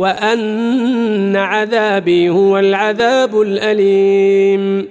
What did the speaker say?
وأن عذابي هو العذاب الأليم.